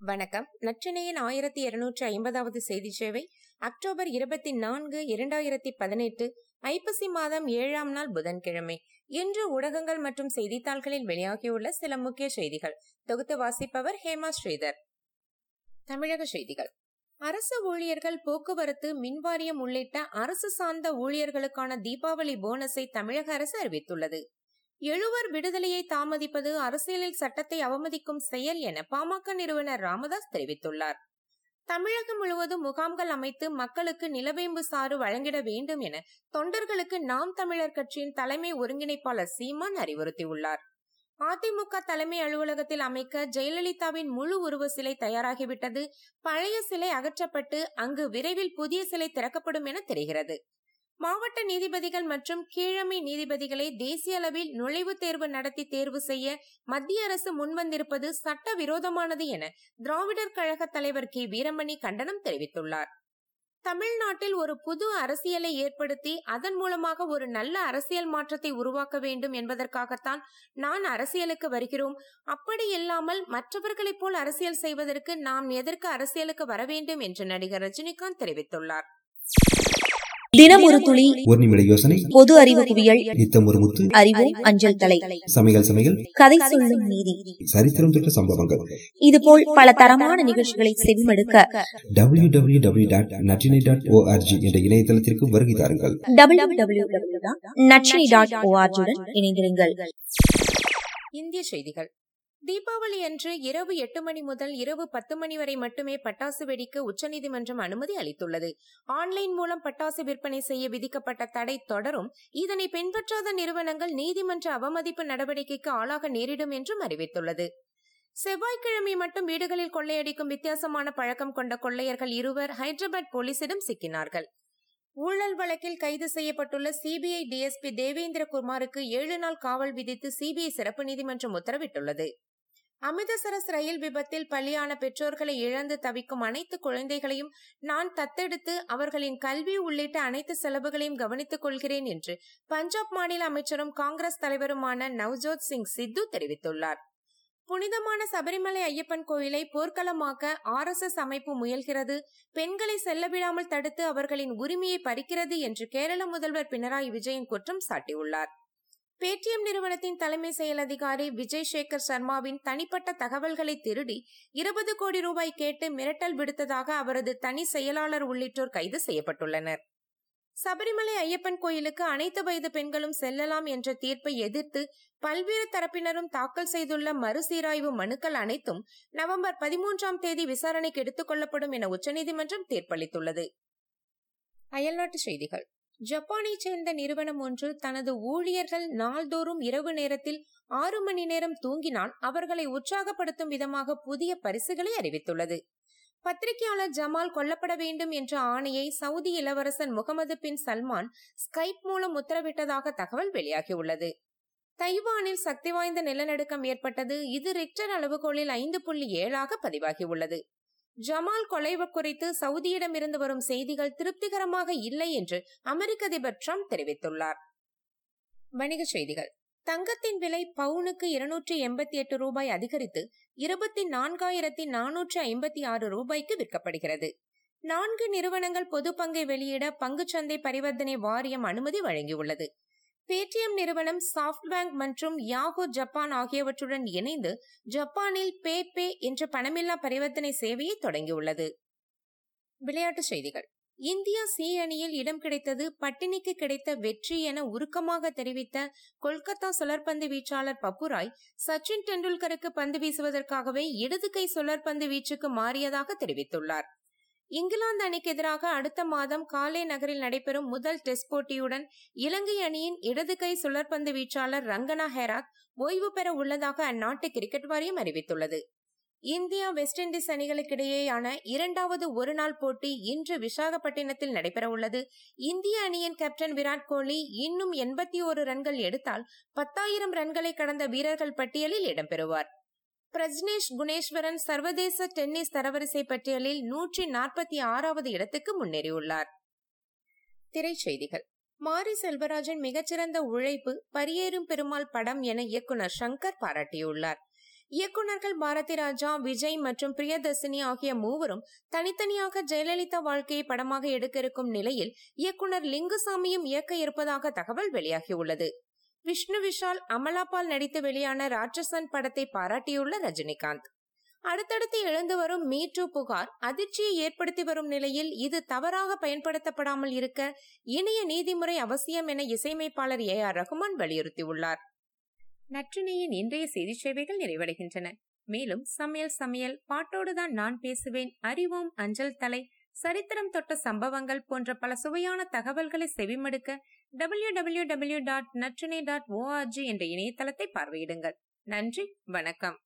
வணக்கம். நற்றினையின் ஆயிரத்தி இருநூற்றி ஐம்பதாவது செய்தி சேவை அக்டோபர் இருபத்தி நான்கு இரண்டாயிரத்தி பதினெட்டு ஐப்பசி மாதம் ஏழாம் நாள் புதன்கிழமை. இன்று ஊடகங்கள் மற்றும் செய்தித்தாள்களில் வெளியாகியுள்ள சில முக்கிய செய்திகள். தொகுத்து வாசிப்பவர் ஹேமா ஸ்ரீதர். தமிழக செய்திகள். அரசு ஊழியர்கள் போக்குவரத்து மின்வாரியம் உள்ளிட்ட அரசு சார்ந்த ஊழியர்களுக்கான தீபாவளி போனஸை தமிழக அரசு அறிவித்துள்ளது. எழுவர் விடுதலையை தாமதிப்பது அரசியலில் சட்டத்தை அவமதிக்கும் செயல் என பாமக நிறுவனர் ராமதாஸ் தெரிவித்துள்ளார். தமிழகம் முழுவதும் முகாம்கள் அமைத்து மக்களுக்கு நிலவேம்பு சாறு வழங்கிட வேண்டும் என தொண்டர்களுக்கு நாம் தமிழர் கட்சியின் தலைமை ஒருங்கிணைப்பாளர் சீமான் அறிவுறுத்தியுள்ளார். அதிமுக தலைமை அலுவலகத்தில் அமைக்க ஜெயலலிதாவின் முழு உருவ சிலை தயாராகிவிட்டது. பழைய சிலை அகற்றப்பட்டு அங்கு விரைவில் புதிய சிலை திறக்கப்படும் என தெரிகிறது. மாவட்ட நீதிபதிகள் மற்றும் கீழமை நீதிபதிகளை தேசிய அளவில் நுழைவுத் தேர்வு நடத்தி தேர்வு செய்ய மத்திய அரசு முன்வந்திருப்பது சட்ட விரோதமானது என திராவிடர் கழக தலைவர் கே. வீரமணி கண்டனம் தெரிவித்துள்ளார். தமிழ்நாட்டில் ஒரு புது அரசியலை ஏற்படுத்தி அதன் மூலமாக ஒரு நல்ல அரசியல் மாற்றத்தை உருவாக்க வேண்டும் என்பதற்காகத்தான் நான் அரசியலுக்கு வருகிறோம். அப்படி இல்லாமல் மற்றவர்களைப் போல் அரசியல் செய்வதற்கு நாம் எதற்கு அரசியலுக்கு வர வேண்டும் என்று நடிகர் ரஜினிகாந்த் தெரிவித்துள்ளார். தினம் ஒரு துளி ஒரு நிமிட யோசனை பொது அறிவு குவியல் நித்தம் ஒரு முத்து அறிவோம் அஞ்சல் தலை. சமையல் சமையல் கதை சொல்லும் நீதி. சரித்திரம் தொட்ட சம்பவங்கள். இதுபோல் பல தரமான நிகழ்ச்சிகளை செவிமடுக்க W W W dot Natrinai dot ORG என்ற இணையதளத்திற்கு வருகை தாருங்கள். டபிள்யூ டபிள்யூ நச்சினி டாட் ஓஆர்ஜியுடன் இணைந்திருங்கள். இந்திய செய்திகள். தீபாவளி அன்று இரவு எட்டு மணி முதல் இரவு பத்து மணி வரை மட்டுமே பட்டாசு வெடிக்க உச்சநீதிமன்றம் அனுமதி அளித்துள்ளது. ஆன்லைன் மூலம் பட்டாசு விற்பனை செய்ய விதிக்கப்பட்ட தடை தொடரும். இதனை பின்பற்றாத நிறுவனங்கள் நீதிமன்ற அவமதிப்பு நடவடிக்கைக்கு ஆளாக நேரிடும் என்றும் அறிவித்துள்ளது. செவ்வாய்க்கிழமை மட்டும் வீடுகளில் கொள்ளையடிக்கும் வித்தியாசமான பழக்கம் கொண்ட கொள்ளையர்கள் இருவர் ஹைதராபாத் போலீசிடம் சிக்கினார்கள். ஊழல் வழக்கில் கைது செய்யப்பட்டுள்ள சிபிஐ டிஎஸ்பி தேவேந்திர குமாருக்கு ஏழு நாள் காவல் விதித்து சிபிஐ சிறப்பு நீதிமன்றம் உத்தரவிட்டுள்ளது. அமிர்தசரஸ் ரயில் விபத்தில் பலியான பெற்றோர்களை இழந்து தவிக்கும் அனைத்து குழந்தைகளையும் நான் தத்தெடுத்து அவர்களின் கல்வி உள்ளிட்ட அனைத்து செலவுகளையும் கவனித்துக் கொள்கிறேன் என்று பஞ்சாப் மாநில அமைச்சரும் காங்கிரஸ் தலைவருமான நவ்ஜோத் சிங் சித்து தெரிவித்துள்ளார். புனிதமான சபரிமலை ஐயப்பன் கோயிலை போர்க்களமாக்க ஆர் எஸ் எஸ் அமைப்பு முயல்கிறது. பெண்களை செல்ல விடாமல் தடுத்து அவர்களின் உரிமையை பறிக்கிறது என்று கேரள முதல்வர் பினராயி விஜயன் குற்றம் சாட்டியுள்ளார். பேடிஎம் நிறுவனத்தின் தலைமை செயல் அதிகாரி விஜய் சேகர் சர்மாவின் தனிப்பட்ட தகவல்களை திருடி இருபது கோடி ரூபாய் கேட்டு மிரட்டல் விடுத்ததாக அவரது தனி செயலாளர் உள்ளிட்டோர் கைது செய்யப்பட்டுள்ளனர். சபரிமலை ஐயப்பன் கோயிலுக்கு அனைத்து வயது பெண்களும் செல்லலாம் என்ற தீர்ப்பை எதிர்த்து பல்வேறு தரப்பினரும் தாக்கல் செய்துள்ள மறுசீராய்வு மனுக்கள் அனைத்தும் நவம்பர் பதிமூன்றாம் தேதி விசாரணைக்கு எடுத்துக் கொள்ளப்படும் என உச்சநீதிமன்றம் தீர்ப்பளித்துள்ளது. அயல்நாட்டு செய்திகள். ஜப்பானைச் சேர்ந்த நிறுவனம் ஒன்று தனது ஊழியர்கள் நாள்தோறும் இரவு நேரத்தில் ஆறு மணி நேரம் தூங்கினால் அவர்களை உற்சாகப்படுத்தும் விதமாக புதிய பரிசுகளை அறிவித்துள்ளது. பத்திரிகையாளர் ஜமால் கொல்லப்பட வேண்டும் என்ற ஆணையை சவுதி இளவரசன் முகமது பின் சல்மான் ஸ்கைப் மூலம் உத்தரவிட்டதாக தகவல் வெளியாகியுள்ளது. தைவானில் சக்தி வாய்ந்த நிலநடுக்கம் ஏற்பட்டது. இது ரிக்டர் அளவுகோலில் ஐந்து புள்ளி ஏழாக பதிவாகியுள்ளது. ஜமால் கொலைவு குறித்து சவுதியிடமிருந்து வரும் செய்திகள் திருப்திகரமாக இல்லை என்று அமெரிக்க அதிபர் ட்ரம்ப் தெரிவித்துள்ளார். வணிகச் செய்திகள். தங்கத்தின் விலை பவுனுக்கு இருநூற்றி எண்பத்தி எட்டு ரூபாய் அதிகரித்து இருபத்தி நான்காயிரத்தி நானூற்றி ஐம்பத்தி ஆறு ரூபாய்க்கு விற்கப்படுகிறது. நான்கு நிறுவனங்கள் பொது பங்கை வெளியிட பங்குச்சந்தை பரிவர்த்தனை வாரியம் அனுமதி வழங்கியுள்ளது. பேடிஎம் நிறுவனம் சாப்ட்பேங்க் மற்றும் யாகோ ஜப்பான் ஆகியவற்றுடன் இணைந்து ஜப்பானில் பே பே என்ற பணமில்லா பரிவர்த்தனை சேவையை தொடங்கியுள்ளது. விளையாட்டுச் செய்திகள். இந்தியா சி அணியில் இடம் கிடைத்தது பட்டினிக்கு கிடைத்த வெற்றி என உருக்கமாக தெரிவித்த கொல்கத்தா சுழற்பந்து வீச்சாளர் பப்புராய் சச்சின் டெண்டுல்கருக்கு பந்து வீசுவதற்காகவே இடது கை சுழற்பந்து வீச்சுக்கு மாறியதாக தெரிவித்துள்ளார். இங்கிலாந்து அணிக்கு எதிராக அடுத்த மாதம் காலே நகரில் நடைபெறும் முதல் டெஸ்ட் போட்டியுடன் இலங்கை அணியின் இடது கை சுழற்பந்து வீச்சாளர் ரங்கனா ஹெராத் ஓய்வு பெற உள்ளதாக அந்நாட்டு கிரிக்கெட் வாரியம் அறிவித்துள்ளது. இந்தியா வெஸ்ட் இண்டீஸ் அணிகளுக்கிடையேயான இரண்டாவது ஒருநாள் போட்டி இன்று விசாகப்பட்டினத்தில் நடைபெறவுள்ளது. இந்திய அணியின் கேப்டன் விராட் கோலி இன்னும் எண்பத்தி ஓரு ரன்கள் எடுத்தால் பத்தாயிரம் ரன்களை கடந்த வீரர்கள் பட்டியலில் இடம்பெறுவார். பிரஜ்னேஷ் குணேஸ்வரன் சர்வதேச டென்னிஸ் தரவரிசை பட்டியலில் நூற்றி நாற்பத்தி ஆறாவது இடத்துக்கு முன்னேறியுள்ளார். திரைச்செய்திகள் மாரி செல்வராஜன் மிகச்சிறந்த உழைப்பு பரியேறும் பெருமாள் படம் என இயக்குனர் சங்கர் பாராட்டியுள்ளார். இயக்குநர்கள் பாரதி ராஜா விஜய் மற்றும் பிரியதர்சினி ஆகிய மூவரும் தனித்தனியாக ஜெயலலிதா வாழ்க்கையை படமாக எடுக்க இருக்கும் நிலையில் இயக்குனர் லிங்குசாமியும் இயக்க இருப்பதாக தகவல் வெளியாகியுள்ளது. விஷ்ணு விஷால் அமலாபால் நடித்து வெளியான ராட்சசன் படத்தை பாராட்டியுள்ள ரஜினிகாந்த். அடுத்தடுத்து எழுந்து வரும் மீ டூ புகார் அதிர்ச்சியை ஏற்படுத்தி வரும் நிலையில் இது தவறாக பயன்படுத்தப்படாமல் இருக்க இணைய நீதிமுறை அவசியம் என இசையமைப்பாளர் ஏ ஆர் ரகுமான் வலியுறுத்தியுள்ளார். நற்றினியின் இன்றைய செய்தி சேவைகள் நிறைவடைகின்றன. மேலும் சமையல் சமையல் பாட்டோடுதான் நான் பேசுவேன். அறிவோம் அஞ்சல் தலை. சரித்திரம் தொட்ட சம்பவங்கள் போன்ற பல சுவையான தகவல்களை செவிமடுக்க W W W dot Natrinai dot ORG என்ற இணையதளத்தை பார்வையிடுங்கள். நன்றி வணக்கம்.